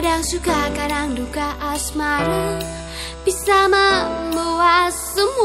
kadang Suka kadang duka asmara. Bisa membuat semua